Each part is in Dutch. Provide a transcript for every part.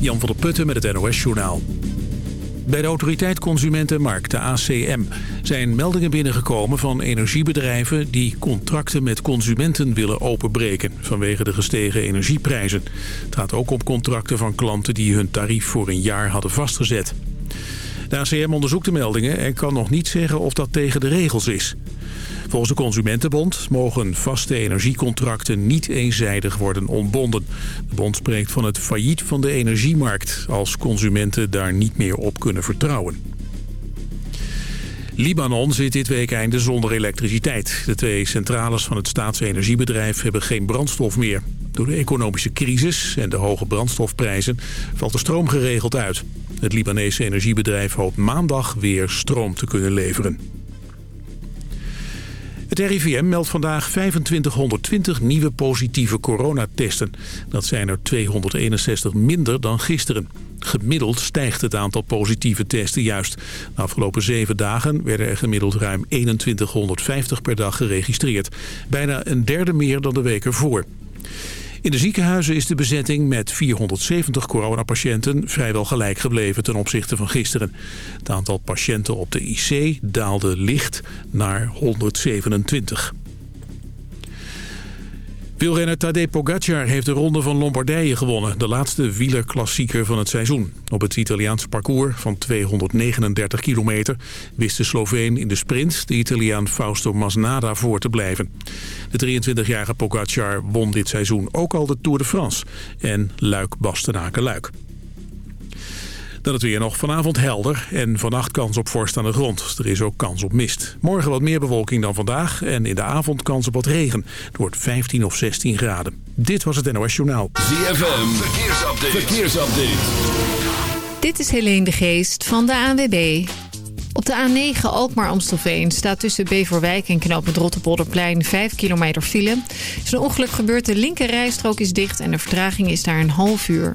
Jan van der Putten met het NOS-journaal. Bij de autoriteit Consumentenmarkt, de ACM, zijn meldingen binnengekomen van energiebedrijven die contracten met consumenten willen openbreken vanwege de gestegen energieprijzen. Het gaat ook om contracten van klanten die hun tarief voor een jaar hadden vastgezet. De ACM onderzoekt de meldingen en kan nog niet zeggen of dat tegen de regels is. Volgens de Consumentenbond mogen vaste energiecontracten niet eenzijdig worden ontbonden. De bond spreekt van het failliet van de energiemarkt als consumenten daar niet meer op kunnen vertrouwen. Libanon zit dit weekende zonder elektriciteit. De twee centrales van het staatsenergiebedrijf hebben geen brandstof meer. Door de economische crisis en de hoge brandstofprijzen valt de stroom geregeld uit. Het Libanese energiebedrijf hoopt maandag weer stroom te kunnen leveren. Het RIVM meldt vandaag 2520 nieuwe positieve coronatesten. Dat zijn er 261 minder dan gisteren. Gemiddeld stijgt het aantal positieve testen juist. De afgelopen zeven dagen werden er gemiddeld ruim 2150 per dag geregistreerd. Bijna een derde meer dan de week ervoor. In de ziekenhuizen is de bezetting met 470 coronapatiënten vrijwel gelijk gebleven ten opzichte van gisteren. Het aantal patiënten op de IC daalde licht naar 127. Wielrenner Tadej Pogacar heeft de Ronde van Lombardije gewonnen. De laatste wielerklassieker van het seizoen. Op het Italiaanse parcours van 239 kilometer... wist de Sloveen in de sprint de Italiaan Fausto Masnada voor te blijven. De 23-jarige Pogacar won dit seizoen ook al de Tour de France. En Luik-Bastenaken-Luik. Dan het weer nog vanavond helder en vannacht kans op vorst aan de grond. Er is ook kans op mist. Morgen wat meer bewolking dan vandaag en in de avond kans op wat regen. Het wordt 15 of 16 graden. Dit was het NOS Journaal. ZFM, verkeersupdate. verkeersupdate. Dit is Helene de Geest van de ANWB. Op de A9 Alkmaar-Amstelveen staat tussen Beverwijk en knooppunt Rotterpolderplein 5 kilometer file. Er is een ongeluk gebeurd, de linker rijstrook is dicht en de vertraging is daar een half uur.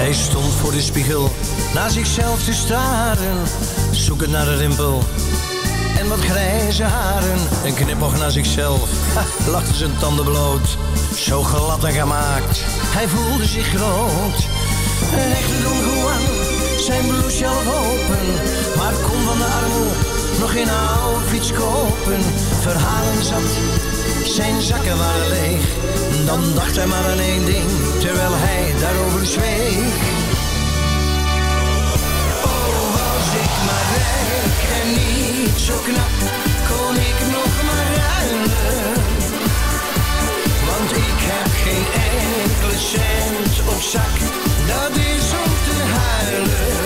Hij stond voor de spiegel naar zichzelf te staren, zoekend naar een rimpel en wat grijze haren. Een knipoog naar zichzelf, ha, lachte zijn tanden bloot, zo glad en gemaakt. Hij voelde zich groot, een echte Don Juan, zijn blouse half open, maar kon van de armoe nog geen outfits kopen. Verhalen zat, zijn zakken waren leeg, dan dacht hij maar aan één ding, terwijl hij daarover zweeg. maar rijk en niet zo knap kon ik nog maar ruilen. Want ik heb geen enkele cent op zak, dat is om te huilen.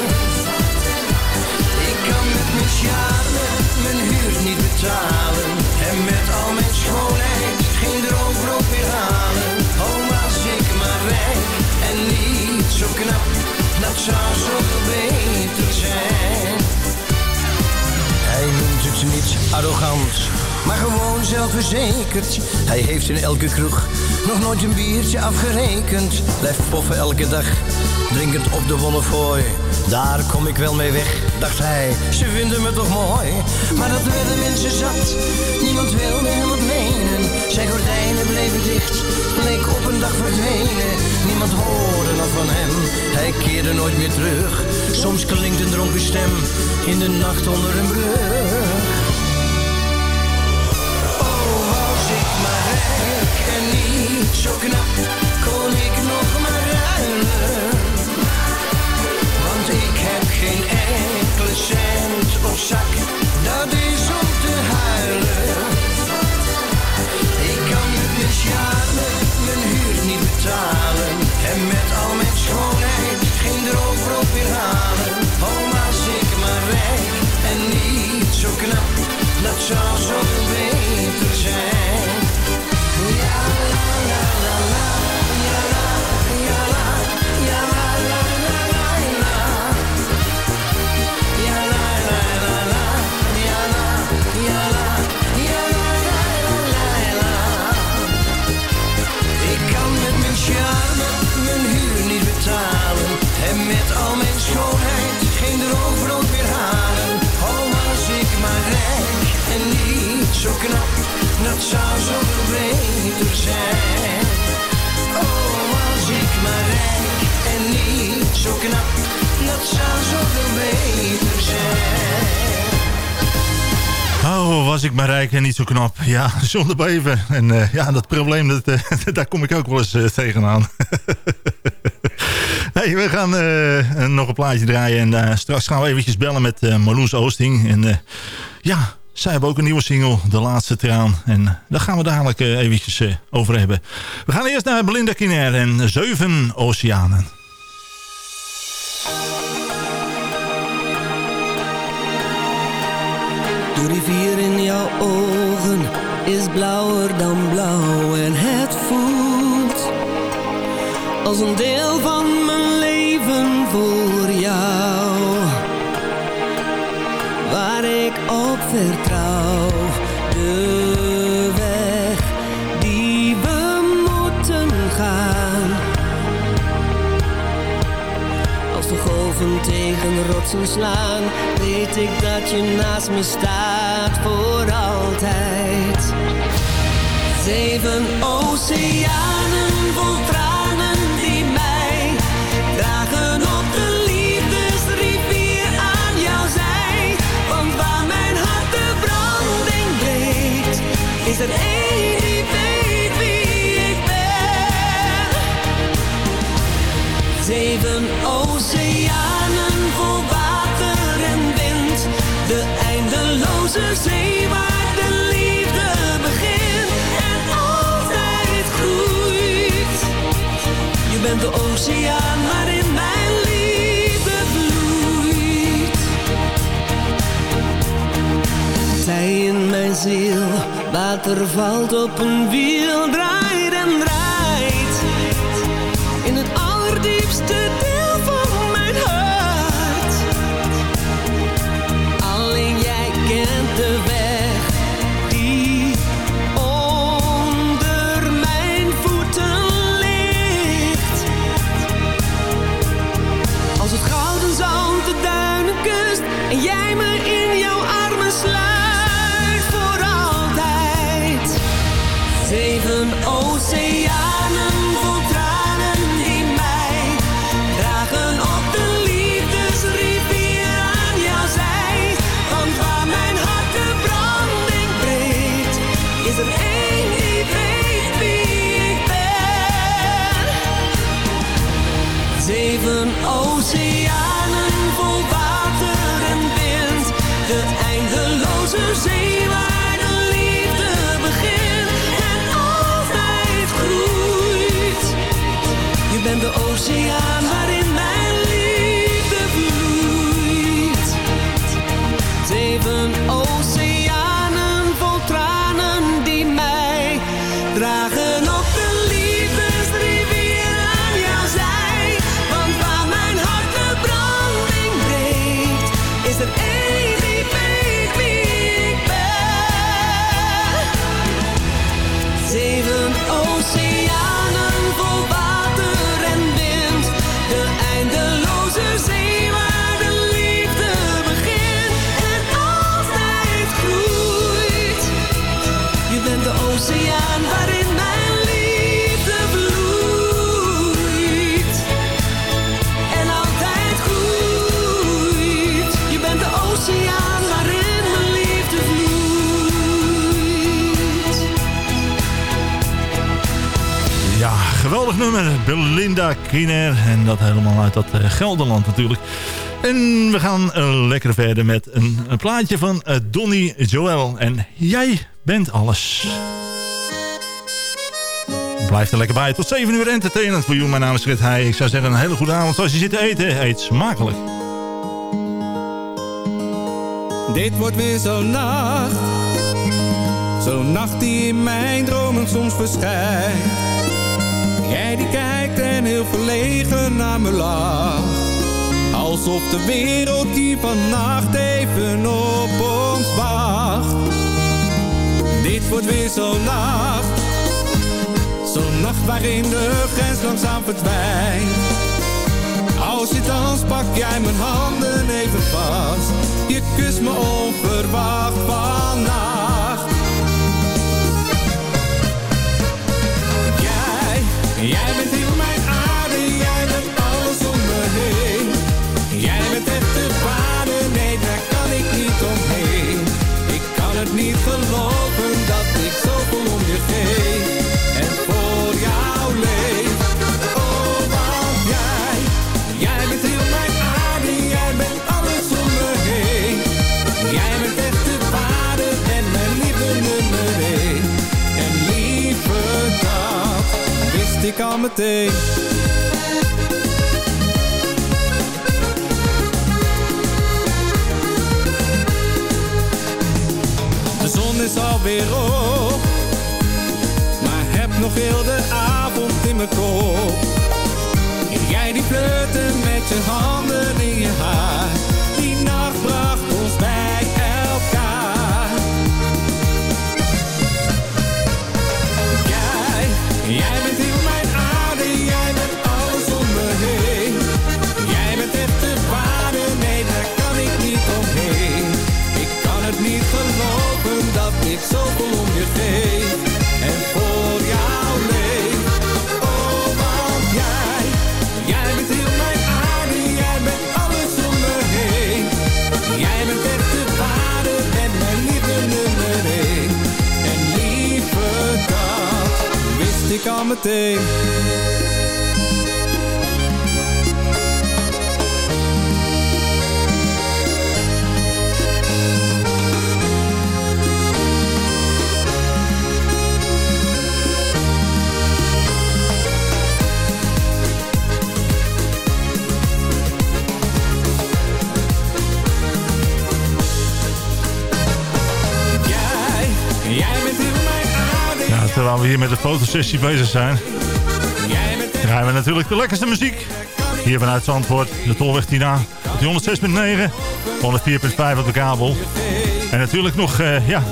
Ik kan met mijn charme mijn huur niet betalen. En met al mijn schoonheid knap, dat zou zoveel beter zijn. Hij noemt het niet arrogant, maar gewoon zelfverzekerd. Hij heeft in elke kroeg nog nooit een biertje afgerekend. Blijft poffen elke dag, drinkend op de wollefooi. Daar kom ik wel mee weg, dacht hij, ze vinden me toch mooi. Maar dat werden mensen zat, niemand wilde hem wat menen. Zijn gordijnen bleven dicht, bleek op een dag verdwenen niemand hoorde nog van hem. Hij keerde nooit meer terug. Soms klinkt een dronken stem in de nacht onder een brug. Oh, was ik maar rijk en niet zo knap, kon ik nog maar ruilen. Want ik heb geen enkele cent op zak, dat is om te huilen. Ik kan het jaren, mijn huur niet betalen. En met al mijn schoonheid geen drover op weer halen. Oh, maar zeker maar rijk en niet zo knap. Dat zou zo beter zijn. Ja, la, la, la, la. Ik maar rijk en niet zo knap. Ja, zonder beven. En uh, ja, dat probleem, dat, uh, daar kom ik ook wel eens uh, tegenaan. hey, we gaan nog een plaatje draaien. En straks gaan we eventjes bellen met Marloes Oosting. En ja, zij hebben ook een nieuwe single, De Laatste Traan. En daar gaan we dadelijk eventjes over hebben. We gaan eerst naar Belinda Kiner en Zeven Oceanen. De rivier in jouw ogen is blauwer dan blauw en het voelt als een deel van mijn leven voor jou. Waar ik op vertrouw, de weg die we moeten gaan. Als de golven tegen rotsen slaan weet ik dat je naast me staat voor altijd. Zeven oceanen vol tranen die mij dragen op de liefdesrivier aan jouw zij. Want waar mijn hart de branding breekt, is er één die weet wie ik ben. Zeven oceanen eindeloze zee waar de liefde begint en altijd groeit. Je bent de oceaan waarin mijn liefde vloeit. Zij in mijn ziel, water valt op een wiel, draait. Oceaan Kiner. En dat helemaal uit dat eh, Gelderland natuurlijk. En we gaan eh, lekker verder met een, een plaatje van uh, Donny Joel. En jij bent alles. Blijf er lekker bij. Tot 7 uur entertainment voor jou. Mijn naam is Frit Heij. Ik zou zeggen een hele goede avond. Zoals je zit te eten, eet smakelijk. Dit wordt weer zo'n nacht. Zo'n nacht die in mijn dromen soms verschijnt. Jij die kijkt heel verlegen naar me lag. Alsof de wereld die vannacht even op ons wacht. Dit wordt weer zo'n nacht. Zo'n nacht waarin de grens langzaam verdwijnt. Als je dans pak jij mijn handen even vast. Je kust me onverwacht vannacht. Jij, jij bent niet geloven dat ik zo om je geef. En voor jou leef. Oh, want jij, jij bent heel mijn aarde. Jij bent alles om me heen. Jij bent echt de vader en mijn lieve nummer één. En lieve dat wist ik al meteen. Fotosessie bezig zijn... Draaien we natuurlijk de lekkerste muziek. Hier vanuit Zandvoort, de Tolweg Tina. Op die 106.9, 104.5 op de kabel. En natuurlijk nog, eh, ja,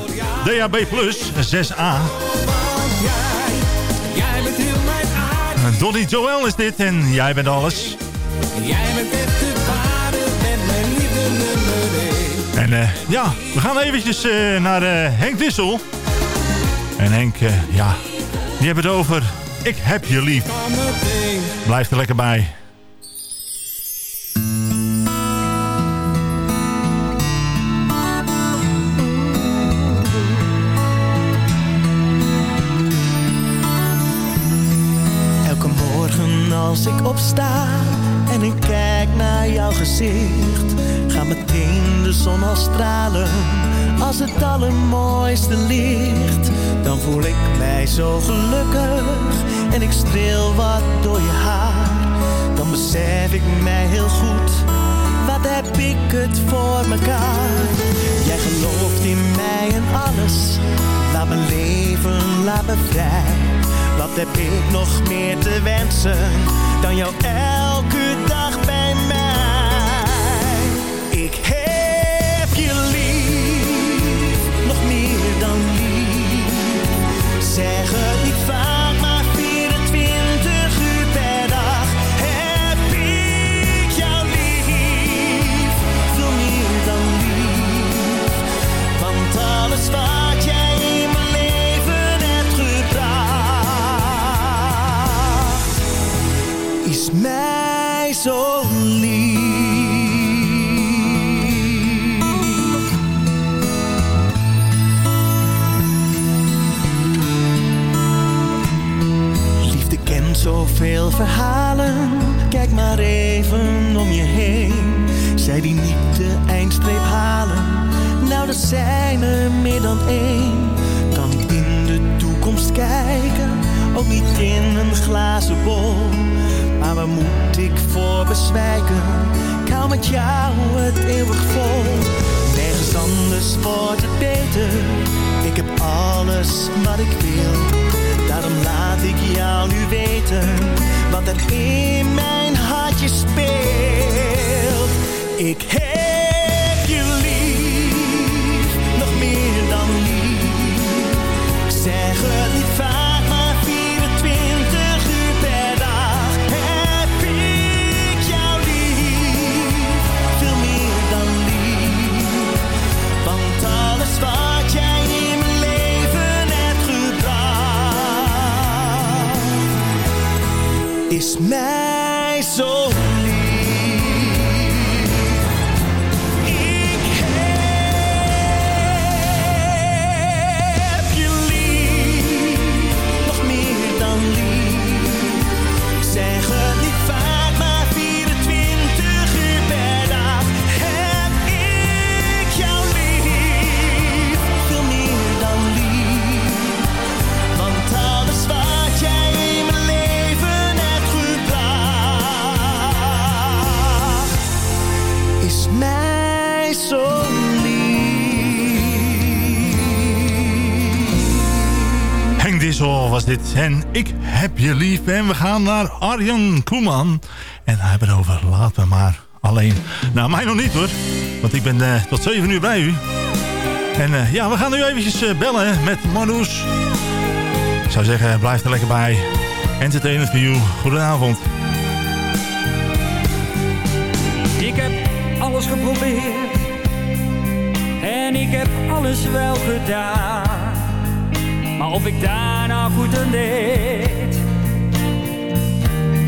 DAB Plus, 6A. want jij, jij bent heel mijn aarde. Donny Joel is dit en jij bent alles. Jij bent echt de waarde, bent mijn één. En eh, ja, we gaan eventjes eh, naar Henk Dissel. En Henk, ja, die hebben het over... Ik heb je lief. Blijf er lekker bij. Elke morgen als ik opsta en ik kijk naar jouw gezicht, gaat meteen de zon al stralen als het allermooiste licht. Dan voel ik mij zo gelukkig en ik streel wat door je haar. Dan besef ik mij heel goed, wat heb ik het voor mekaar. Jij gelooft in mij en alles, laat me leven, laat me vrij. Wat heb ik nog meer te wensen dan jou elke dag bij mij? Ik zoveel verhalen, kijk maar even om je heen. Zij die niet de eindstreep halen, nou er zijn er meer dan één. Kan in de toekomst kijken, ook niet in een glazen bol. Maar waar moet ik voor bezwijken? Ik hou met jou het eeuwig vol. Nergens anders wordt het beter. Ik heb alles wat ik wil. Daarom laat ik jou nu weten wat er in mijn hartje speelt. Ik heb Christmas. Dissel was dit. En ik heb je lief. En we gaan naar Arjan Koeman. En hij hebben over laat me maar alleen. Nou, mij nog niet hoor. Want ik ben uh, tot 7 uur bij u. En uh, ja, we gaan nu eventjes uh, bellen met Marloes. Ik zou zeggen, blijf er lekker bij. Entertainment for you. Goedenavond. Ik heb alles geprobeerd. En ik heb alles wel gedaan. Maar of ik daar nou goed aan deed.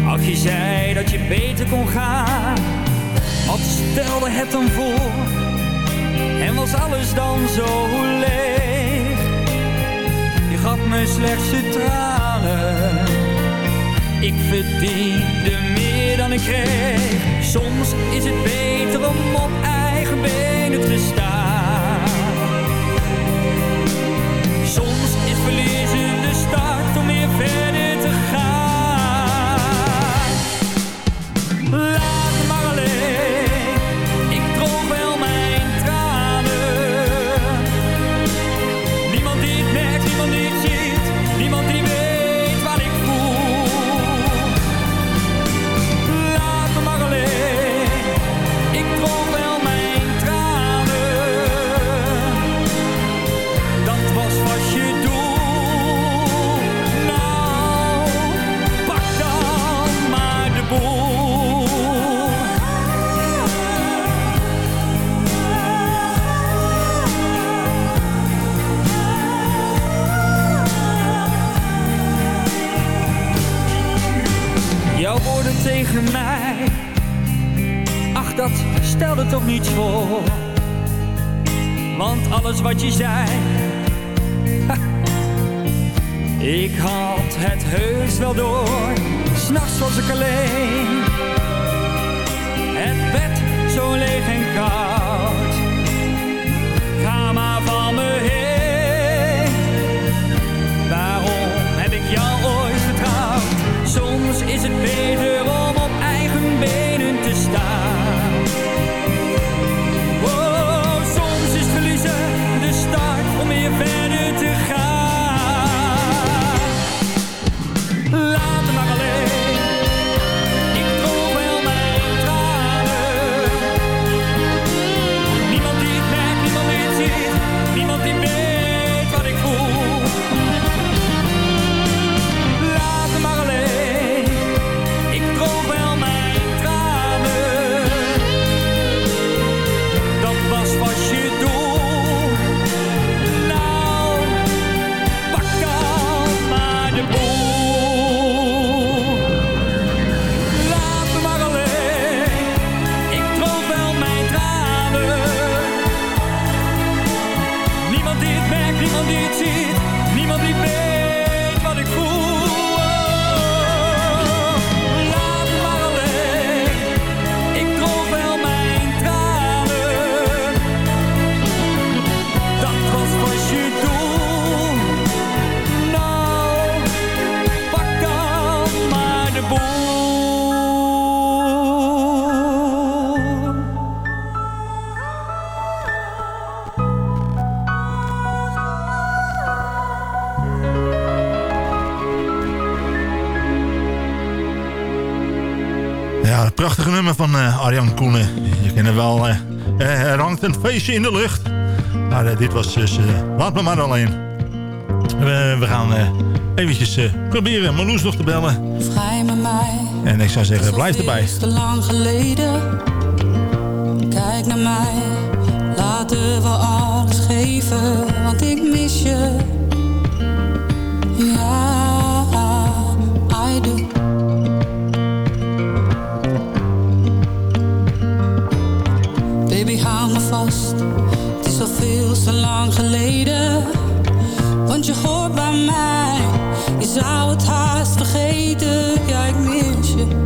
Ach, je zei dat je beter kon gaan. Wat stelde het dan voor? En was alles dan zo leeg? Je gaf me slechts de tranen. Ik verdiende meer dan ik kreeg. Soms is het beter om op eigen benen te staan. fed tegen mij, ach dat stelde toch niets voor. Want alles wat je zei, ik had het heus wel door. S'nachts was ik alleen, het bed zo leeg en koud. Nummer van eh, Arjan Koenen. Je kent het wel. eh, eh, er hangt een feestje in de lucht. Maar eh, dit was dus... eh, laat me maar alleen. We- gaan eh, eventjes eh, proberen Marloes nog te bellen. Vrij met mij. En ik zou zeggen, blijf erbij. is te lang geleden. Kijk naar mij. Laten we alles geven. Want ik mis je. Al veel te lang geleden. Want je hoort bij mij. Je zou het haast vergeten. Ja, ik mis je.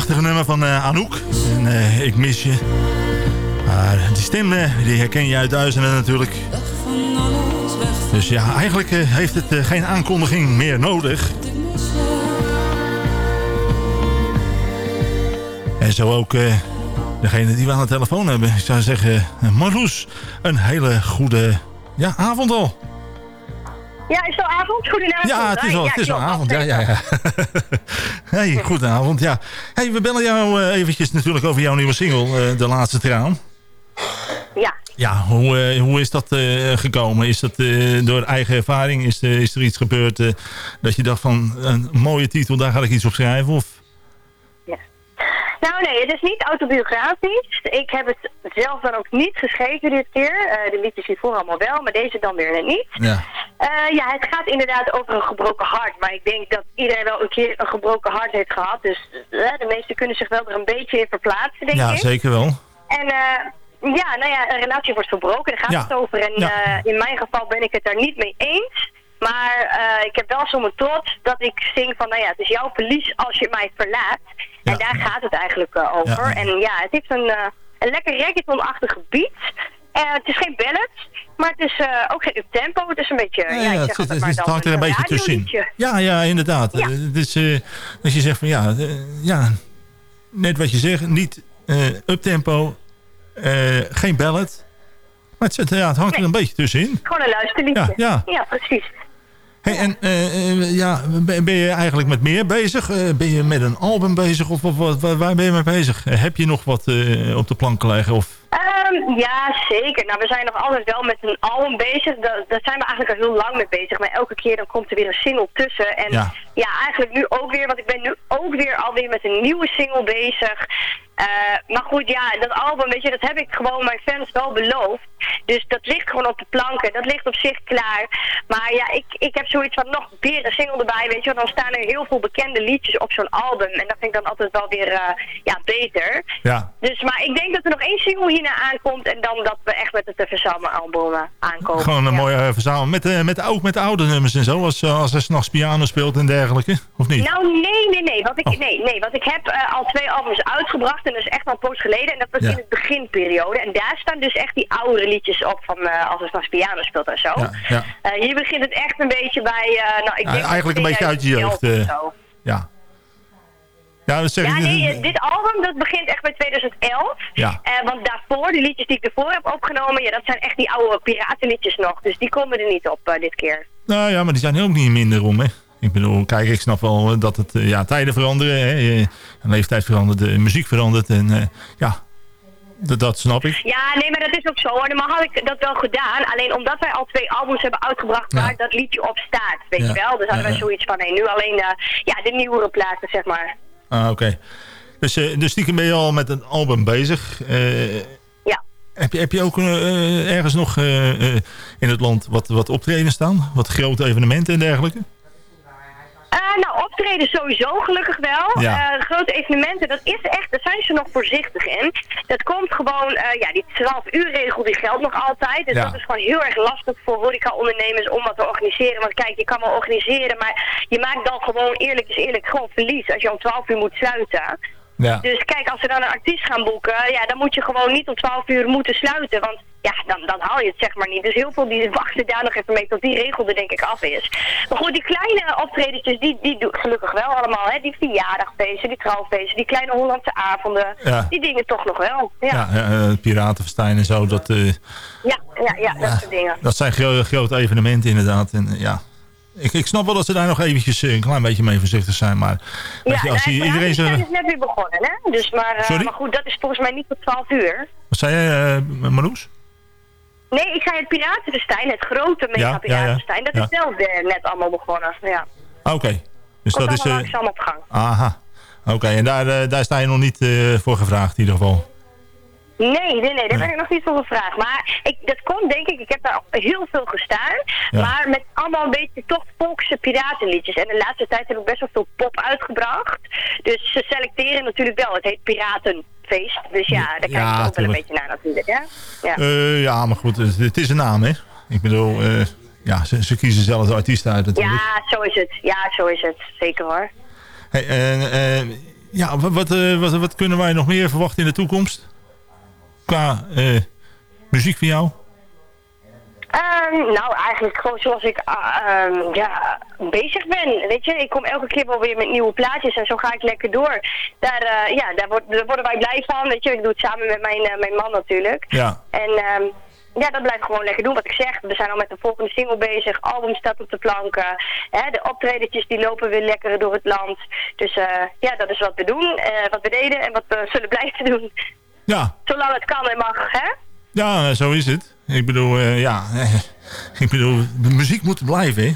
Prachtige nummer van eh, Anouk. Eh, ik mis je. Maar die stem, eh, die herken je uit duizenden natuurlijk. Dus ja, eigenlijk heeft het geen aankondiging meer nodig. En zo ook degene die we aan de telefoon hebben. Ik zou zeggen, Marloes, een hele goede ja, avond al. Ja, is het al avond? Goedenavond. Ja, het is al, het is al joh, avond. Ja, ja, ja. hey, goedenavond. Ja. Hey, we bellen jou eh, eventjes natuurlijk over jouw nieuwe single, eh, De Laatste Traan. Ja. Ja, hoe, eh, hoe is dat gekomen? Is dat door eigen ervaring? Is, is er iets gebeurd dat je dacht van een mooie titel, daar ga ik iets op schrijven? Of? Nou nee, het is niet autobiografisch. Ik heb het zelf dan ook niet geschreven dit keer. Eh, de liedjes hiervoor allemaal wel, maar deze dan weer net niet. Ja. Eh, ja, het gaat inderdaad over een gebroken hart. Maar ik denk dat iedereen wel een keer een gebroken hart heeft gehad. Dus eh, de meesten kunnen zich wel er een beetje in verplaatsen, denk ja, ik. zeker wel. En eh, ja, nou ja, een relatie wordt verbroken. Daar gaat Ja. het over. En Ja. in mijn geval ben ik het daar niet mee eens. Maar eh, ik heb wel zo'n trots dat ik zing van, nou ja, het is jouw verlies als je mij verlaat. En Ja. daar gaat het eigenlijk eh, over. Ja. En ja, het heeft een, eh, een lekker reggaeton-achtig beat. Eh, het is geen ballad, maar het is ook geen uptempo. Het is een beetje, ja, ik het, hangt er een beetje tussenin. Ja, ja, inderdaad. Ja. Eh, als je zegt van ja, ja, net wat je zegt, niet uptempo, geen ballad. Maar het, zit- ja, het hangt er een beetje tussenin. Gewoon een luisterliedje. Ja, ja. precies. Hey, en eh, eh, ja, ben je eigenlijk met meer bezig? Eh, ben je met een album bezig? Of, of wat, waar- waar ben je mee bezig? Heb je nog wat op de plank liggen? Of... Ehm, ja, zeker. Nou, we zijn nog altijd wel met een album bezig. Daar, daar zijn we eigenlijk al heel lang mee bezig. Maar elke keer dan komt er weer een single tussen. En Ja. Ja, eigenlijk nu ook weer. Want ik ben nu ook weer alweer met een nieuwe single bezig. Eh, maar goed, ja, dat album, weet je, dat heb ik gewoon mijn fans wel beloofd. Dus dat ligt gewoon op de planken. Dat ligt op zich klaar. Maar ja, ik, ik heb zoiets van nog weer een single erbij, weet je wel. Dan staan er heel veel bekende liedjes op zo'n album. En dat vind ik dan altijd wel weer eh, ja, beter. Ja. Dus, maar ik denk dat er nog één single hierna aankomt. En dan dat we echt met het verzamelalbum uh, aankomen. Gewoon een Ja. mooie uh, verzameling. Met, met, ook met de oude nummers en zo. Als, als hij s'nachts piano speelt en dergelijke. Of niet? Nou, nee, nee, nee. Want ik, Oh. nee, nee, want ik heb uh, al twee albums uitgebracht. En dat is echt al een poos geleden. En dat was Ja. in het beginperiode. En daar staan dus echt die oude liedjes op van uh, als het s'nachts piano speelt en zo. Ja, ja. Uh, hier begint het echt een beetje bij... Nou, ik denk eigenlijk een beetje uit je jeugd. 2011 of eh. zo. ja. Ja, dat zeg Ja, ik. nee, eh, dit album dat begint echt bij 2011. Ja. Eh, want daarvoor, die liedjes die ik ervoor heb opgenomen, ja, dat zijn echt die oude piratenliedjes nog. Dus die komen er niet op eh, dit keer. Nou ja, maar die zijn ook niet minder om, hè. Ik bedoel, kijk, ik snap wel dat het, eh, ja, tijden veranderen, hè. Leeftijd verandert, de muziek verandert en eh, ja, dat, dat snap ik. Ja, nee, maar dat is ook zo hoor. Normaal had ik dat wel gedaan. Alleen omdat wij al twee albums hebben uitgebracht waar Ja. dat liedje op staat, weet Ja. je wel. Dus hadden wij zoiets van, nee, nu alleen eh, ja, de nieuwere platen, zeg maar. Ah, oké. Dus, eh, dus stiekem ben je al met een album bezig. Eh, Ja. heb, je, heb je ook eh, ergens nog eh, eh, in het land wat, wat optreden staan? Wat grote evenementen en dergelijke? Eh, nou, optreden sowieso gelukkig wel. Ja. Eh, grote evenementen, dat is echt, daar zijn ze nog voorzichtig in. Dat komt gewoon, eh, ja, die 12 uur regel die geldt nog altijd. Dus Ja. dat is gewoon heel erg lastig voor horeca-ondernemers om wat te organiseren. Want kijk, je kan wel organiseren, maar je maakt dan gewoon, eerlijk is eerlijk, gewoon verlies als je om 12 uur moet sluiten. Ja. Dus kijk, als ze dan een artiest gaan boeken, ja, dan moet je gewoon niet om 12 uur moeten sluiten. Want ja, dan, dan haal je het zeg maar niet. Dus heel veel die wachten daar nog even mee tot die regel er denk ik af is. Maar goed, die kleine optredentjes, die, die doen gelukkig wel allemaal. Hè? Die verjaardagfeesten, die trouwfeesten, die kleine Hollandse avonden. Ja. Die dingen toch nog wel. Ja, Ja, eh, Piratenfestijn en zo, dat, eh, ja, ja, ja, dat soort dingen. dat zijn gro grote evenementen inderdaad. En, ja. Ik, ik snap wel dat ze daar nog eventjes eh, een klein beetje mee voorzichtig zijn, maar Ja, je, als nou, iedereen is net weer begonnen, hè? Dus maar, eh, Sorry? maar goed, dat is volgens mij niet tot 12 uur. Wat zei je, uh, Marloes? Nee, ik zei het Piratenfestijn, het grote Ja, ja. Dat is wel weer net allemaal begonnen, ja. Oké, dus Komt dat is... eh, langzaam op gang. aha, oké, en daar, daar sta je nog niet voor gevraagd in ieder geval. Nee, nee, nee, daar ben ik nog niet voor gevraagd. Maar ik, dat komt denk ik, ik heb daar heel veel gestaan. Ja. Maar met allemaal een beetje toch volkse piratenliedjes. En de laatste tijd heb ik best wel veel pop uitgebracht. Dus ze selecteren natuurlijk wel. Het heet Piratenfeest. Dus ja, daar kijk Ja, ik ook wel een beetje naar natuurlijk. Hè? Ja. Eh, ja, maar goed, het, is een naam, hè? Ik bedoel, eh, ja, ze, ze kiezen zelf de artiesten uit natuurlijk. ja, zo is het. Ja, zo is het. Zeker hoor. Hey, eh, ja, wat, wat, wat, wat kunnen wij nog meer verwachten in de toekomst? Qua eh, muziek van jou? Ehm, nou, eigenlijk gewoon zoals ik ah, ehm, ja, bezig ben. Weet je, ik kom elke keer wel weer met nieuwe plaatjes en zo ga ik lekker door. Daar, eh, ja, daar, daar worden wij blij van. Weet je, ik doe het samen met mijn, eh, mijn man natuurlijk. Ja. En ehm, ja, dat blijf ik gewoon lekker doen. Wat ik zeg, we zijn al met de volgende single bezig. Album staat op de planken. Hè, de optredetjes die lopen weer lekker door het land. Dus ja, dat is wat we doen. wat we deden en wat we zullen blijven doen. Ja, Zolang het kan en mag, hè? ja eh, zo is het. Ik bedoel, eh, ja, eh, ik bedoel, de muziek moet blijven, hè?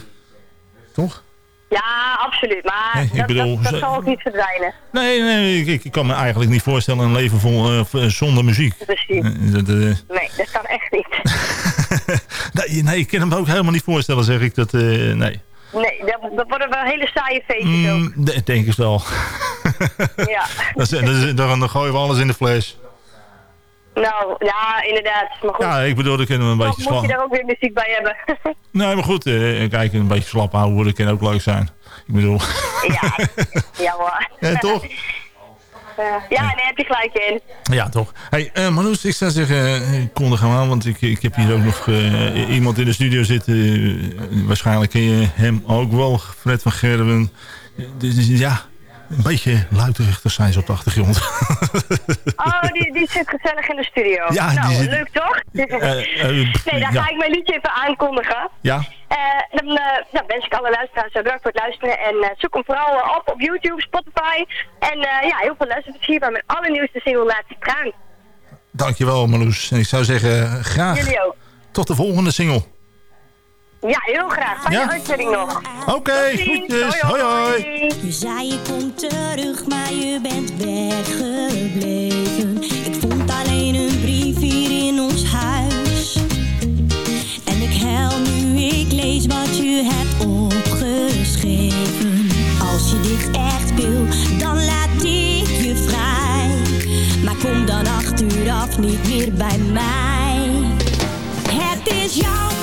Toch? Ja, absoluut. Maar Nee, dat, bedoel, dat, dat ze- zal ook niet verdwijnen. Nee, nee, ik, ik- kan me eigenlijk niet voorstellen een leven vol, eh, v- zonder muziek. Precies. Eh, dat, eh, Nee, dat kan echt niet. nee, nee, ik kan hem ook helemaal niet voorstellen, zeg ik. Dat, eh, nee. Nee, dat, dat worden wel hele saaie feestjes ook. Mm, de- denk ik wel. Ja. dat is, dat is- dan, dan gooien we alles in de fles. Nou, ja, inderdaad. Maar goed, Ja, ik bedoel, dan kunnen we een beetje moet je slap. daar ook weer muziek bij hebben. Nee, maar goed, eh, kijk, een beetje slap houden worden kan ook leuk zijn. Ik bedoel, ja, ja hoor. ja, toch? Eh, ja, nee, heb je gelijk in. Ja, toch. Hey, eh Marloes, ik zou zeggen, eh, kondig hem aan, want ik, ik heb hier ook nog eh, iemand in de studio zitten. Eh, waarschijnlijk ken je hem ook wel, Fred van Gerwen. Eh, Dus ja, een beetje luidruchtig zijn ze op de achtergrond. Oh, die, die zit gezellig in de studio. Ja, nou, zit- leuk toch? Eh, eh, nee, ja. ga ik mijn liedje even aankondigen. ja, Eh, dan nou, wens ik alle luisteraars bedankt voor het luisteren. En zoek hem vooral op op YouTube, Spotify. En ja, heel veel luisterplezier bij mijn allernieuwste single Laatste Traan. dankjewel Marloes. En ik zou zeggen, graag Jullie ook. tot de volgende single. Ja, heel graag. Fijne ja. uitzending nog. Oké, okay, groetjes. Dus. Hoi hoi. Je zei je komt terug, maar je bent weggebleven. Ik vond alleen een brief hier in ons huis. En ik hel nu, ik lees wat je hebt opgeschreven. Als je dit echt wil, dan laat ik je vrij. Maar kom dan achteraf niet meer bij mij. Het is jouw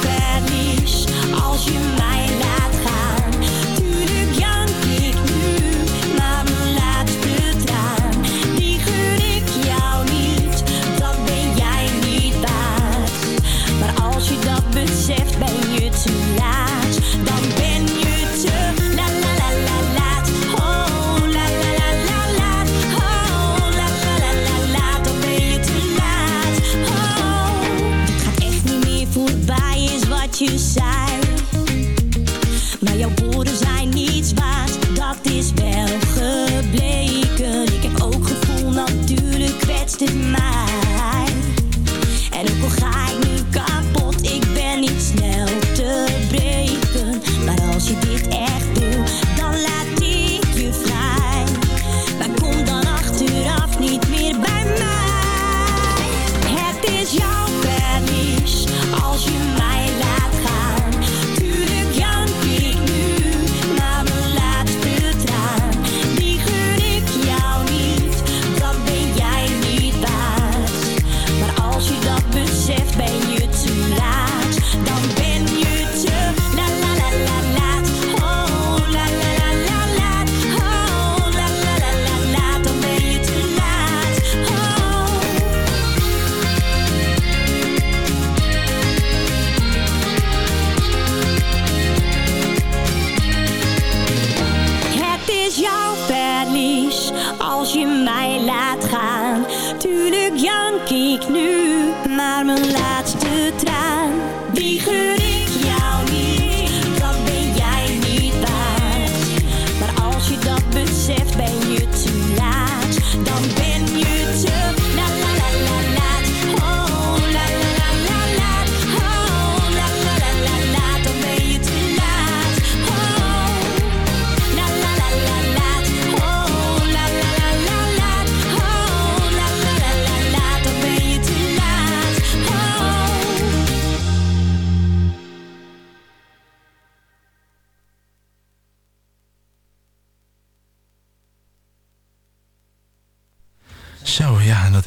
you.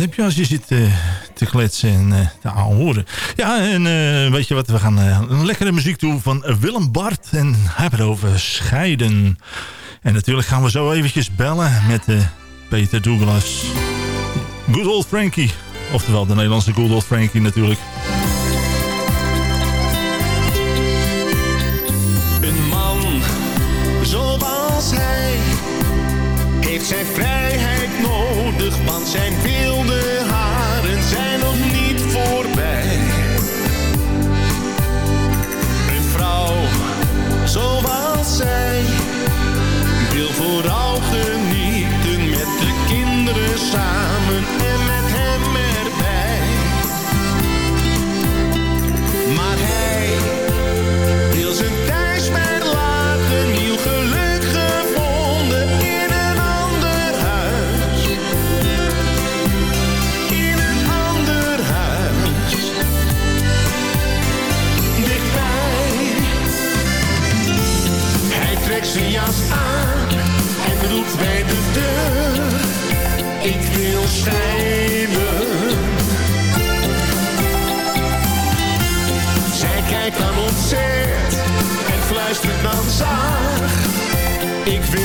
heb je als je zit eh, te kletsen en eh, te aanhoren. Ja, en eh, weet je wat, we gaan een lekkere muziek doen van Willem Bart. En hebben het over scheiden. En natuurlijk gaan we zo eventjes bellen met Peter Douglas. Good old Frankie. Oftewel de Nederlandse good old Frankie natuurlijk. Zij kijkt aan ontzet en fluistert dan zaag. Ik wil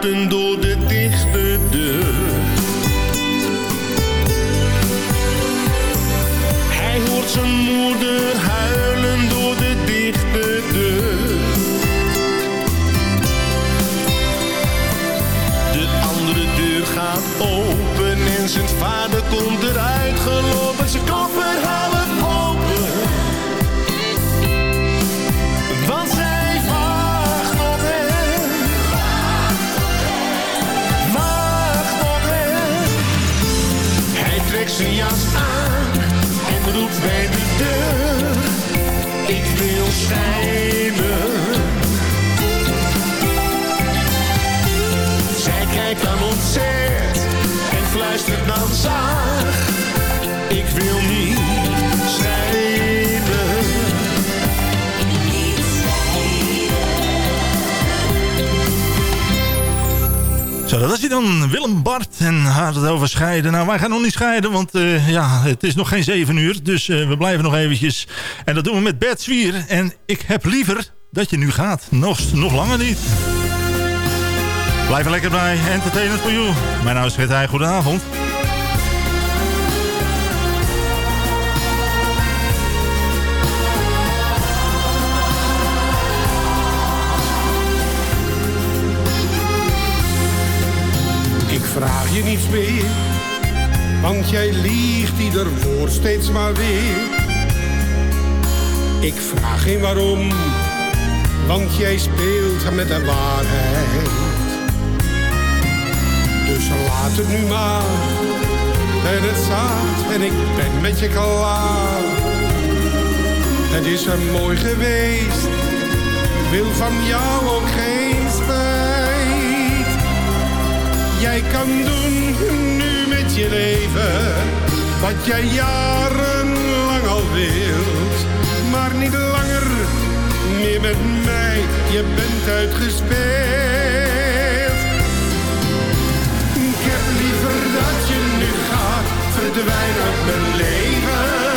praten door house. Dat was hij dan, Willem Bart. En had het over scheiden. Nou, wij gaan nog niet scheiden, want eh, ja, het is nog geen zeven uur. Dus eh, we blijven nog eventjes. En dat doen we met Bert Zwier. En ik heb liever dat je nu gaat. Nog, nog langer niet. Blijf er lekker bij. Entertainment for you. Mijn naam is Heij. Goedenavond. Je niets meer, want jij liegt ieder woord steeds maar weer. Ik vraag geen waarom, want jij speelt met de waarheid. Dus laat het nu maar, en het zaad en ik ben met je klaar. Het is er mooi geweest, wil van jou ook geen Jij kan doen nu met je leven wat jij jarenlang al wilt. Maar niet langer meer met mij, je bent uitgespeeld. Ik heb liever dat je nu gaat, verdwijn uit mijn leven.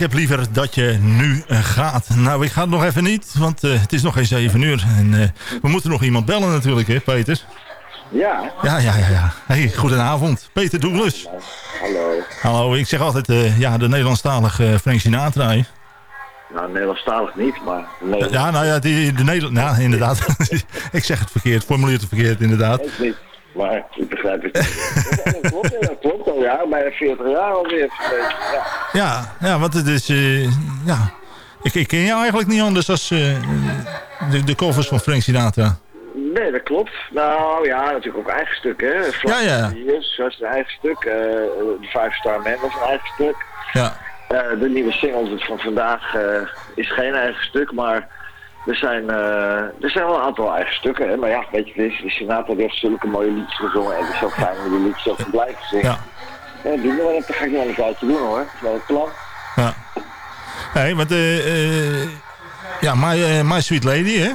Heb liever dat je nu eh, gaat. Nou, ik ga het nog even niet, want eh, het is nog geen 7 uur. En eh, we moeten nog iemand bellen natuurlijk, hè Peter? Ja. Ja, ja, ja. ja. Hey, goedenavond. Peter Douglas. Hallo. Hallo, ik zeg altijd ja, de Nederlandstalige Frank Sinatra. hè. Nou, Nederlandstalig niet, maar... Nederland... Ja, nou ja, die, de Nederland... Nou, inderdaad. ik zeg het verkeerd, formuleer het verkeerd, inderdaad. Ik niet, maar ik begrijp het niet. Dat klopt, dat klopt al, ja. Bijna 40 jaar alweer. Ja. Ja, ja want het is... eh, ja. Ik, ik ken jou eigenlijk niet anders als eh, de, de covers van Frank Sinatra. Nee, dat klopt. Nou ja, natuurlijk ook eigen stuk, hè. Ja, ja. Yes, is een eigen stuk. Eh, de Five Star Man was een eigen stuk. Ja. De nieuwe single van vandaag is geen eigen stuk, maar er zijn, eh, er zijn wel een aantal eigen stukken. Hè? Maar ja, weet je, de, die heeft zulke mooie liedjes gezongen en het is ook fijn om die liedjes ook te blijven zingen. Ja. Ja, doen we dat, ga ik wel een tijdje doen hoor. Dat is wel het plan. Ja. Nee, want... eh eh, ja, My, eh, My Sweet Lady, hè?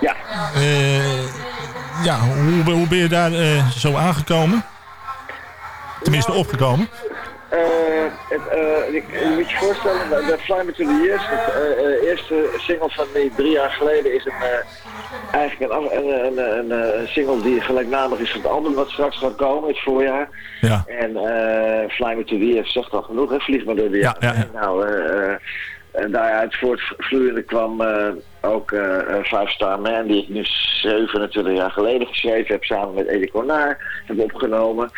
Ja. Eh, ja, hoe, hoe ben je daar zo aangekomen? Tenminste, opgekomen? Eh, eh, ik, je moet je voorstellen, de de Fly Me to the Years, het eh, eerste single van die drie jaar geleden, is een, eigenlijk een, een, een, een, single die gelijknamig is van het album wat straks gaat komen, het voorjaar. Ja. En Fly Me to the Years zegt al genoeg, hè? vlieg maar door de Ja, jaren. ja, ja. Nou, en daaruit voortvloeiende kwam ook Five Star Man, die ik nu 27 jaar geleden geschreven heb, samen met Eddie Cornaar, heb opgenomen.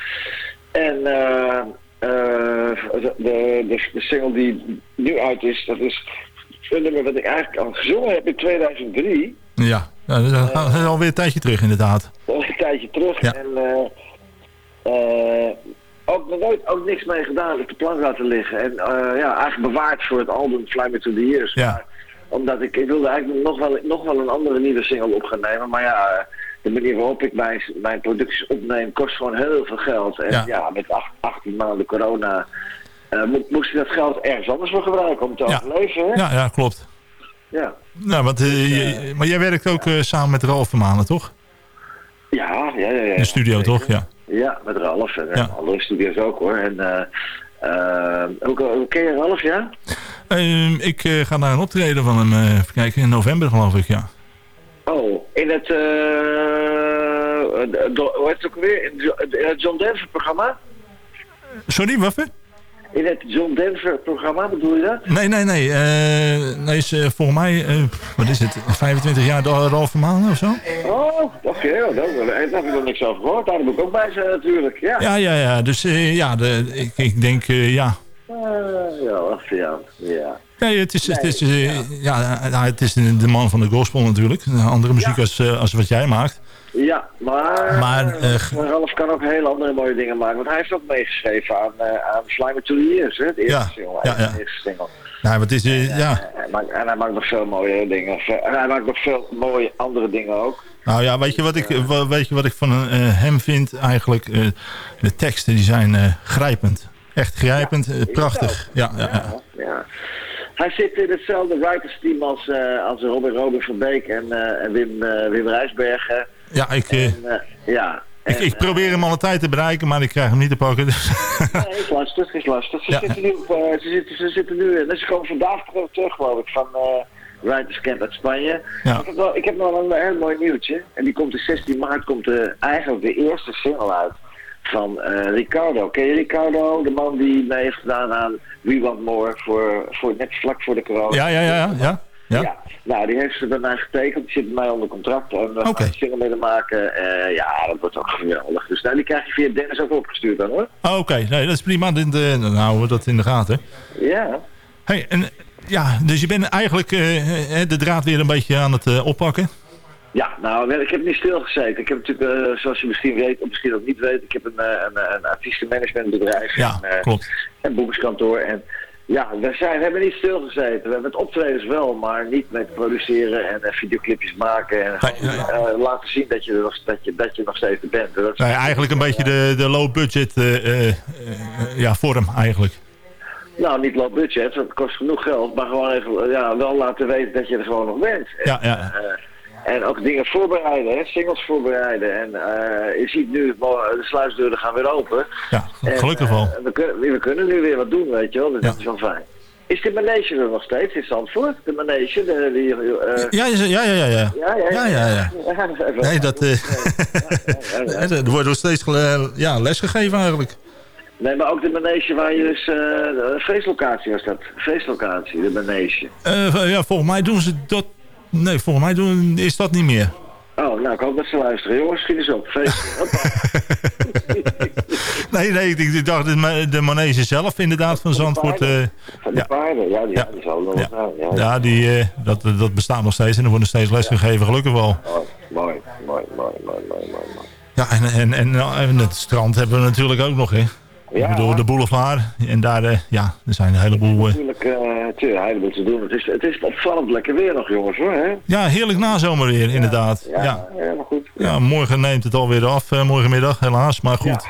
En eh, de, de, de, de single die nu uit is, dat is een nummer wat ik eigenlijk al gezongen heb in 2003. Ja, dat is al- alweer een tijdje terug, inderdaad. Een tijdje terug. Ja. En eh, eh, ook nog nooit ook niks mee gedaan, op de plank laten liggen. En eh, ja, eigenlijk bewaard voor het album Fly Me to the Years. Ja. Maar omdat ik, ik wilde eigenlijk nog wel, nog wel een andere nieuwe single op gaan nemen. Maar ja, eh, de manier waarop ik mijn, mijn producties opneem kost gewoon heel veel geld. En Ja. ja, met acht- 18 maanden corona eh, mo- moest ik dat geld ergens anders voor gebruiken om te Ja. overleven. Hè? Ja, ja, klopt. Ja. Nou, want, eh, je- maar jij werkt ook eh, samen met Ralf Vermanen, toch? Ja, ja, ja. ja. In de studio, Zeker. toch? Ja. Ja, met Ralf en eh, Ja. andere studio's ook hoor. En, eh eh, hoe, hoe ken je Ralf, ja? Ehm, ik eh, ga naar een optreden van hem, eh, even kijken, in november geloof ik, ja. Oh, in het, eh do- hoe heet het ook weer? In het John Denver programma? Sorry, wat? In het John Denver programma, bedoel je dat? Nee, nee, nee. nee, is eh, volgens mij, wat is het, 25 jaar door Ralf Vermanen of zo? Oh, oké, oh, daar, daar heb ik nog niks over gehoord. Daar moet ik ook bij zijn natuurlijk, ja. Ja, ja, ja. Dus ja, de, ik, ik denk, ja. Ja, ach, ja, ja. Nee, het is, het is, eh, ja, nou, het is de man van de gospel natuurlijk. Een Andere muziek als, eh, als wat jij maakt. Ja, maar, Maar, maar Ralf kan ook hele andere mooie dingen maken. Want hij heeft ook meegeschreven aan, eh aan Fly Me to the Years, hè, het eerste Ja, single. ja, ja. Eerste single. Nou, wat is, eh, ja. Hij maakt, en hij maakt nog veel mooie dingen. En hij maakt nog veel mooie andere dingen ook. Nou ja, weet je wat ik, weet je wat ik van hem vind eigenlijk? De teksten die zijn grijpend. Echt grijpend, prachtig. Ja. Ja. Hij zit in hetzelfde writersteam als, eh, als Robin Robin van Beek en, eh, en Wim, eh, Wim Rijsbergen. Ja, ik, En, ja. ik, ik probeer hem al een tijd te bereiken, maar ik krijg hem niet te pakken. Dus. Nee, is lastig, is lastig. Ze, Ja. zitten, nu op, ze, zitten, ze zitten nu, ze komen vandaag terug, geloof ik, van Writers Camp uit Spanje. Ja. Ik, heb wel, ik heb nog een heel mooi nieuwtje. En die komt de 16 maart, komt de, eigenlijk de eerste single uit van eh, Ricardo. Ken je Ricardo? De man die mee heeft gedaan aan We Want More, voor, voor, net vlak voor de corona. Ja, ja, ja, ja. ja. ja. Nou, die heeft ze bij mij getekend. Die zit bij mij onder contract. En we gaan Oké. een single mee te maken. Eh, ja, dat wordt ook geweldig. Dus nou, die krijg je via Dennis ook opgestuurd dan hoor. Oh, Oké, nee, dat is prima. Dan, eh, houden we dat in de gaten. Ja. Hey, en, ja, dus je bent eigenlijk eh, eh, de draad weer een beetje aan het eh, oppakken. Ja, nou, ik heb niet stilgezeten. Ik heb natuurlijk, eh, zoals je misschien weet, of misschien ook niet weet, ik heb een, eh, een, een artiestenmanagementbedrijf Ja, en, eh, klopt. en boekerskantoor. En ja, we, zijn, we hebben niet stilgezeten. We hebben het optredens wel, maar niet met produceren en eh, videoclipjes maken. En gewoon, eh, laten zien dat je, er nog, dat, je, dat je nog steeds er bent. Dat is- Nee, eigenlijk een beetje de, de low budget eh, eh, eh, ja, vorm eigenlijk. Nou, niet low budget, want het kost genoeg geld. Maar gewoon even, ja, wel laten weten dat je er gewoon nog bent. Ja, ja. Eh, en ook dingen voorbereiden, hè, singles voorbereiden. En eh, je ziet nu, wel, de sluisdeuren gaan weer open. Ja, En, gelukkig wel. eh, we, kunnen, we kunnen nu weer wat doen, weet je wel. Dus dat is wel fijn. Is de manege er nog steeds in Zandvoort? De manege? De, die, eh, Ja, ja, ja, ja, ja. ja, ja, Ja, ja, ja. Nee, dat... eh er wordt nog steeds ja, lesgegeven eigenlijk. Nee, maar ook de manege waar je dus... eh, de feestlocatie was dat. Feestlocatie, de manege. Eh, ja, volgens mij doen ze dat... Nee, volgens mij doen, is dat niet meer. Oh, nou, ik hoop dat ze luisteren. Jongens, schiet eens op. Nee, nee, ik, dacht de, ma- de manege zelf inderdaad van Zandvoort. eh, Van de paarden, ja, die, ja. die zal nog wel. Ja, ja, die, eh, dat, dat bestaat nog steeds en er wordt nog steeds lesgegeven, gelukkig wel. Oh, mooi, mooi, mooi, mooi, mooi, mooi. mooi. Ja, en, en, en, en het strand hebben we natuurlijk ook nog, hè. Ja. Ik bedoel, de boulevard. En daar, eh, ja, er zijn een heleboel... eh, Natuurlijk, eh een heleboel te doen. Het is, het is opvallend lekker weer nog, jongens, hoor. Hè? ja, heerlijk nazomer weer, inderdaad. Ja, Ja, ja, maar goed. ja. morgen neemt het alweer af, morgenmiddag, helaas. Maar goed.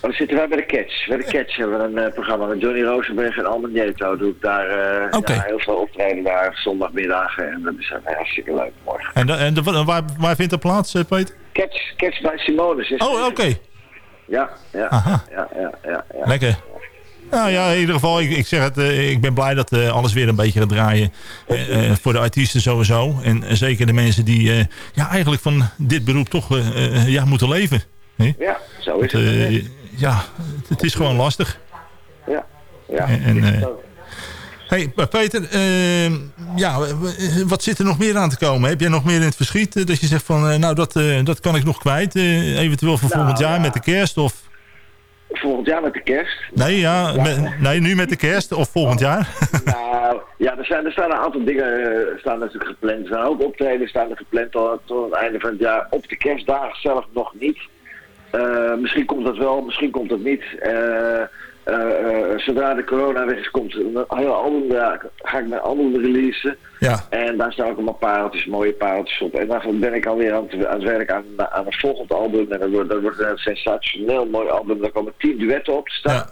Dan zitten wij bij de Catch. Bij de Catch hebben we een programma met Johnny Rosenberg en Alman Nieto. Doe ik daar ja, heel veel optreden daar zondagmiddagen. En dat is hartstikke leuk morgen. En, en de- waar, waar vindt dat plaats, Peter? Catch, Catch bij Simonis. Is Oh, oké. Ja, ja, ja, ja, ja, ja. Lekker. Nou ja, in ieder geval, ik, ik zeg het, eh, ik ben blij dat eh, alles weer een beetje gaat draaien. Eh, voor de artiesten sowieso. En zeker de mensen die ja, eigenlijk van dit beroep toch ja, moeten leven. Hè? Ja, zo is het. ja, het, het is gewoon lastig. Ja, ja. En, en, Is het eh, zo. Hey, Peter, eh, ja, wat zit er nog meer aan te komen? Heb jij nog meer in het verschiet eh, dat je zegt van, eh, nou dat, eh, dat kan ik nog kwijt? eventueel voor Nou, volgend jaar ja. met de kerst of... Volgend jaar met de kerst. Nee, ja, nee, nu met de kerst of volgend jaar? Nou, ja, er, zijn, er staan een aantal dingen staan natuurlijk gepland. Er zijn hoop optreden staan er gepland tot, tot het einde van het jaar. Op de kerstdagen zelf nog niet. Misschien komt dat wel, misschien komt dat niet. Eh, eh, zodra de corona weg is, komt een hele album, ja, ga ik mijn album releasen. Ja. En daar staan ook allemaal pareltjes, mooie pareltjes op. En daarvan ben ik alweer aan het, aan het werk aan, aan het volgende album. En dat wordt, dat wordt een sensationeel mooi album. Daar komen tien duetten op te staan.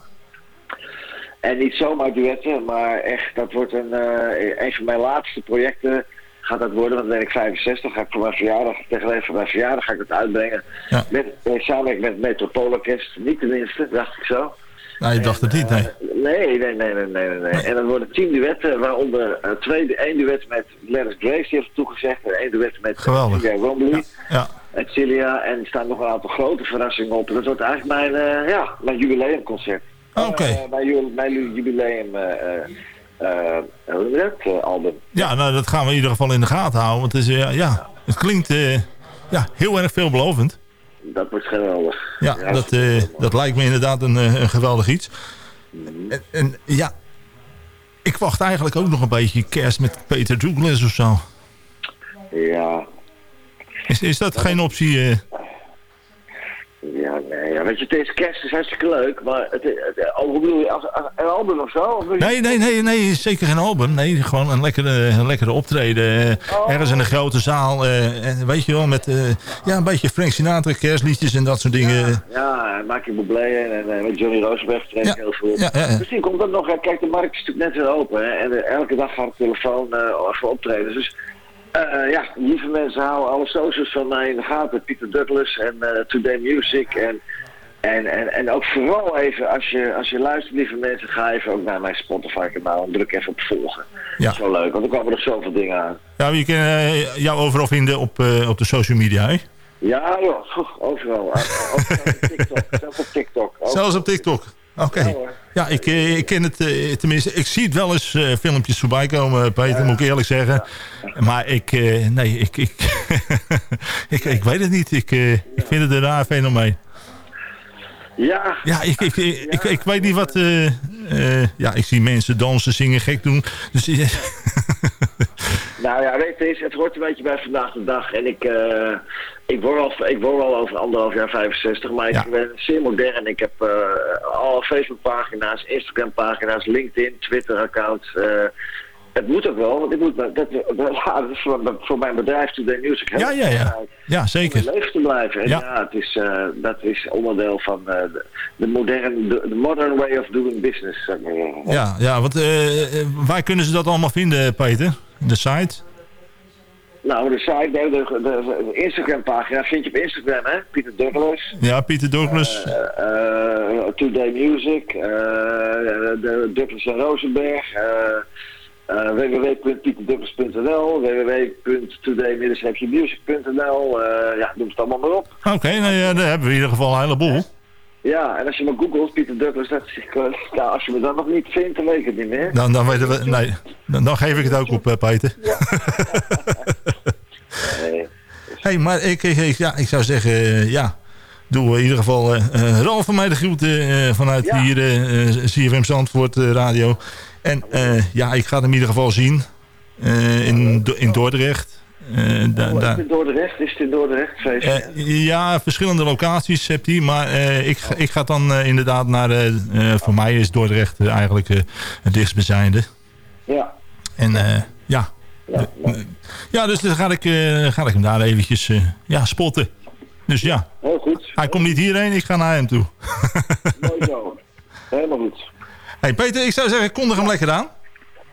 En niet zomaar duetten, maar echt, dat wordt een, eh, een van mijn laatste projecten gaat dat worden. Want dan ben ik 65, ga ik voor mijn verjaardag, tegen van mijn verjaardag ga ik het uitbrengen. Met, eh, samenwerking met Metropoolorkest, niet tenminste, dacht ik zo. Nou, je dacht het niet, nee. Nee, nee, nee, nee, nee, nee. nee. En dan worden tien duetten, waaronder eh, twee, één duet met Gladys Grace, die heeft toegezegd. En één duet met Geweldig. Celia Rombly. Ja. En Celia. En er staan nog een aantal grote verrassingen op. Dat wordt eigenlijk mijn, eh, ja, mijn jubileumconcert. Oké. Eh, mijn, mijn jubileum eh, eh, eh? Eh, album. Ja, nou, dat gaan we in ieder geval in de gaten houden. Want het, is, eh, ja, het klinkt eh, ja, heel erg veelbelovend. Dat wordt geweldig. Ja, dat, eh, dat lijkt me inderdaad een, eh, een geweldig iets. En, en ja, ik wacht eigenlijk ook nog een beetje kerst met Peter Douglas of zo. Ja, Is, is dat geen optie? eh? Ja, nee, ja. Weet je, het is kerst, is hartstikke leuk. Maar het, het, oh, bedoel je, als, als- een album of zo? Of je- Nee, nee, nee, nee, zeker geen album. Nee, gewoon een lekkere, een lekkere optreden. eh, Ergens in een grote zaal. eh, weet je wel, met eh, ja, een beetje Frank Sinatra kerstliedjes en dat soort dingen. Ja, Maki Bublé en, en, met Johnny Rosenberg treed ik heel veel op. ja, ja, ja. Misschien komt dat nog. Kijk, de markt is natuurlijk net weer open. Hè, en elke dag gaat de telefoon voor optredens. Dus eh, ja, lieve mensen houden alle socials van mij in de gaten. Peter Douglas en eh, Today Music. En, en, en, en ook vooral even, als je, als je luistert, lieve mensen, ga even ook naar mijn Spotify kanaal en druk even op volgen. Ja. Dat is wel leuk, want er komen er zoveel dingen aan. Ja, je kan eh, jou overal vinden op, op de social media, hè? Ja joh, overal. Eh, Ook op TikTok, zelfs op TikTok. Zelfs op TikTok. Oké. Ja, ik, eh, ik ken het, eh, tenminste, ik zie het wel eens eh, filmpjes voorbij komen, Peter, moet ik eerlijk zeggen. Maar ik, nee, ik, ik, ik, ik weet het niet. Ik, ik vind het een raar fenomeen. Ja, Ja, ik, ik, ik, ik, ik weet niet wat... ja, ik zie mensen dansen, zingen, gek doen. Dus Nou ja, weet je, het, hoort een beetje bij vandaag de dag. En ik, eh, ik, word al, ik word al over anderhalf jaar 65, maar ik ben zeer modern. Ik heb eh alle Facebookpagina's, Instagram-pagina's, LinkedIn, Twitter-accounts. eh, het moet ook wel, want ik moet, dat, dat, ja, dat is voor, voor mijn bedrijf Today Music heel ja, ja, ja. Ja, zeker. om leven te blijven. En Ja. ja, het is, dat is onderdeel van de, de, modern, de, de modern way of doing business. Zeg maar. Ja, ja want waar kunnen ze dat allemaal vinden, Peter? De site? Nou, de site, de, de, de Instagram pagina vind je op Instagram, hè? Pieter Douglas. Ja, Pieter Douglas. Eh, eh, Today Music, eh, de Douglas en Rosenberg, uh, www.pieterdouglas.nl, www.today-music.nl, ja, noem het allemaal maar op. Oké, nou ja, daar hebben we in ieder geval een heleboel. Ja, en als je maar googelt, Pieter Douglas, dat is, ja, als je me dan nog niet vindt, dan weet ik het niet meer. Dan, dan weten we, nee, dan, dan geef ik het ook op, eh, Peter. Nee. hey, maar ik, ik, ja, ik zou zeggen, eh, ja, doe in ieder geval Ralf van mij de groeten vanuit Ja. hier eh, CFM Zandvoort eh, Radio. En ja, ik ga hem in ieder geval zien in, in Dordrecht. Eh, da- Oh, is da- het in Dordrecht? Is het in Dordrecht feestje? Eh, ja, verschillende locaties hebt hij. Maar eh, ik, ga- ik ga dan eh, inderdaad naar... voor mij is Dordrecht eigenlijk het dichtstbijzijnde. ja. En ja. Ja, ja, dus dan ga ik, ga ik hem daar eventjes ja, spotten. Dus ja, Heel goed. hij komt niet hierheen, ik ga naar hem toe. Mooi zo. Helemaal goed. hey Peter, ik zou zeggen, kondig hem lekker aan.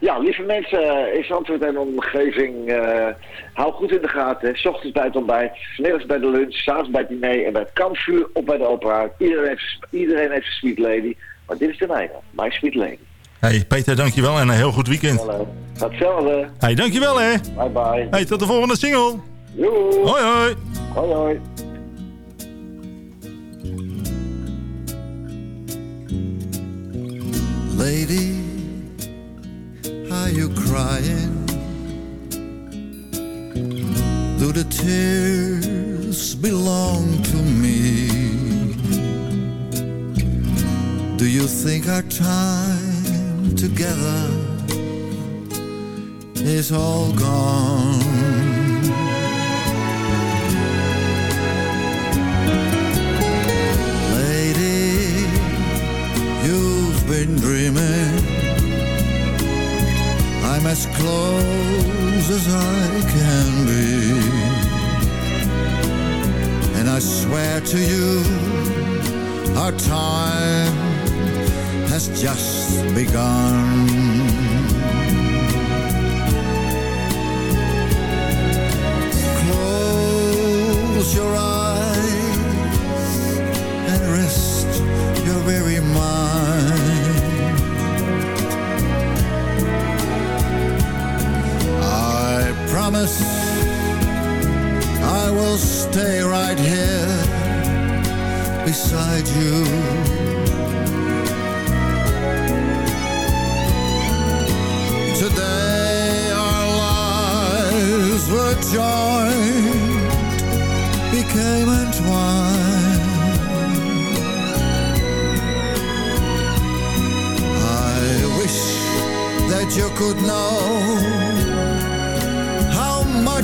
Ja, lieve mensen eh, in Zandvoort en omgeving, eh, hou goed in de gaten. 's ochtends bij het ontbijt, 's middags bij de lunch, 's avonds bij het diner en bij het kampvuur of bij de opera. Iedereen heeft, iedereen heeft een sweet lady, maar dit is de mijne, my sweet lady. hey Peter, dankjewel en een heel goed weekend. Hallo. Hetzelfde. hey dankjewel hè. Bye bye. hey tot de volgende single. Joe. Hoi hoi. Hoi hoi. Lady, are you crying? Do the tears belong to me? Do you think our time together is all gone? Lady, you've been dreaming. I'm as close as I can be. And I swear to you, our time has just begun. Close your eyes promise I will stay right here beside you. Today our lives were joined, became entwined. I wish that you could know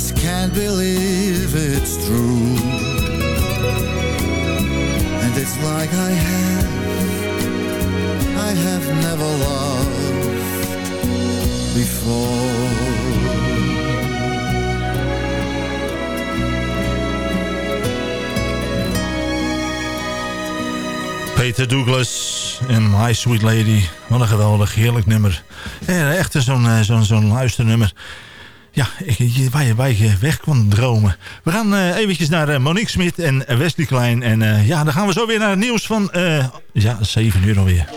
just can't believe it's true. And it's like I have, I have never loved before. Peter Douglas en My Sweet Lady. Wat een geweldig, heerlijk nummer. En echt zo'n eh, zo'n zo'n luisternummer. Ja, waar je weg kon dromen. We gaan eh, eventjes naar eh, Monique Smit en Wesley Klein. En eh, ja, dan gaan we zo weer naar het nieuws van... eh, ja, 7 uur alweer.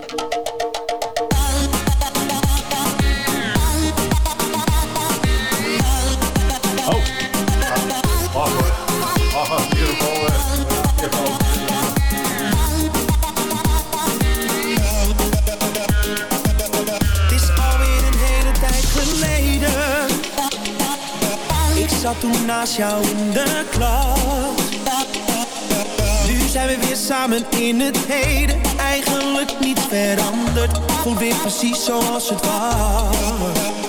Toen naast jou in de klas. zijn we weer samen in het heden. Eigenlijk niet veranderd. Voel weer precies zoals het was.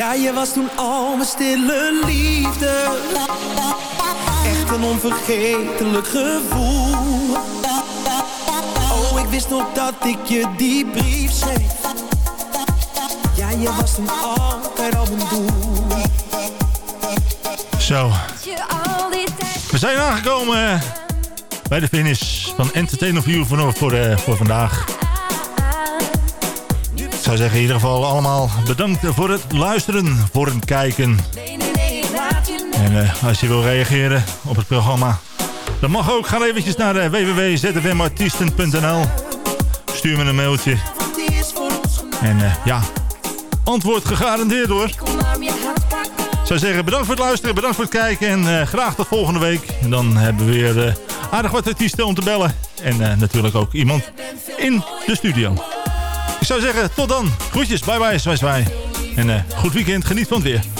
Ja, je was toen al mijn stille liefde. Echt een onvergetelijk gevoel. Oh, ik wist nog dat ik je die brief schreef. Ja, je was toen altijd al mijn doel. Zo. We zijn aangekomen eh, bij de finish van Entertain of You voor, voor, eh, voor vandaag. Zou zeggen in ieder geval allemaal bedankt voor het luisteren, voor het kijken. En eh, als je wil reageren op het programma, dan mag ook. Ga eventjes naar uh, www.zfmartiesten.nl Stuur me een mailtje. En eh, ja, antwoord gegarandeerd hoor. Ik zou zeggen bedankt voor het luisteren, bedankt voor het kijken en eh, graag tot volgende week. En dan hebben we weer eh, aardig wat artiesten om te bellen. En eh, natuurlijk ook iemand in de studio. Ik zou zeggen, tot dan. Groetjes, bye bye, zwaai. En eh, goed weekend, geniet van het weer.